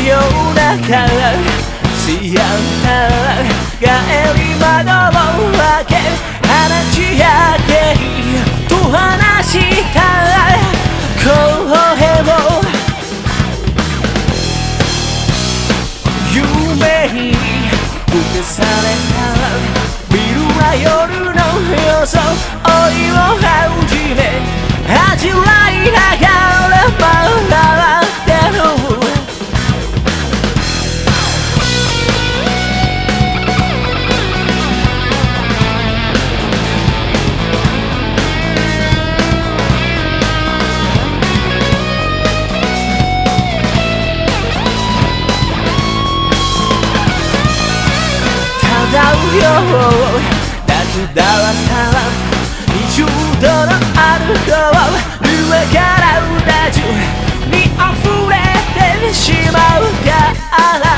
夜中幸せな帰り窓を開け話し合けと話した公平を夢に受けされたビルは夜の予想追いをはじめ味わい夏だわさわ20度のアルコール上からうな重に溢れてしまうから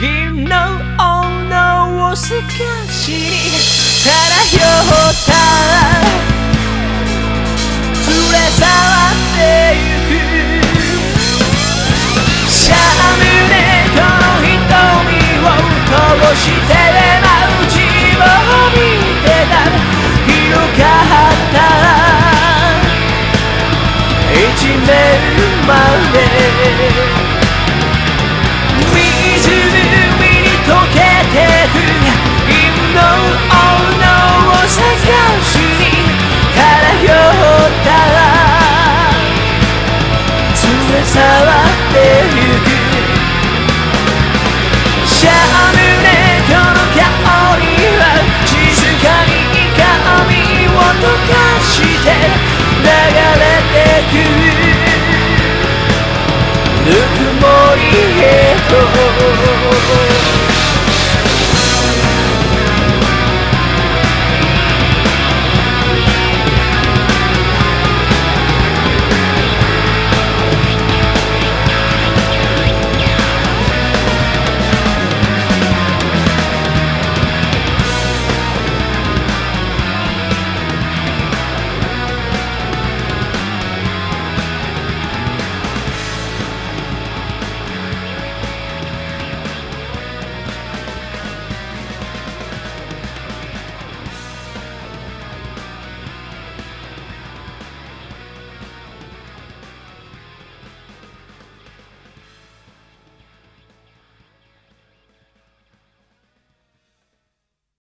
銀の女を透かしに漂った連れ去ってゆく。シャムネと瞳を通して。Thank you.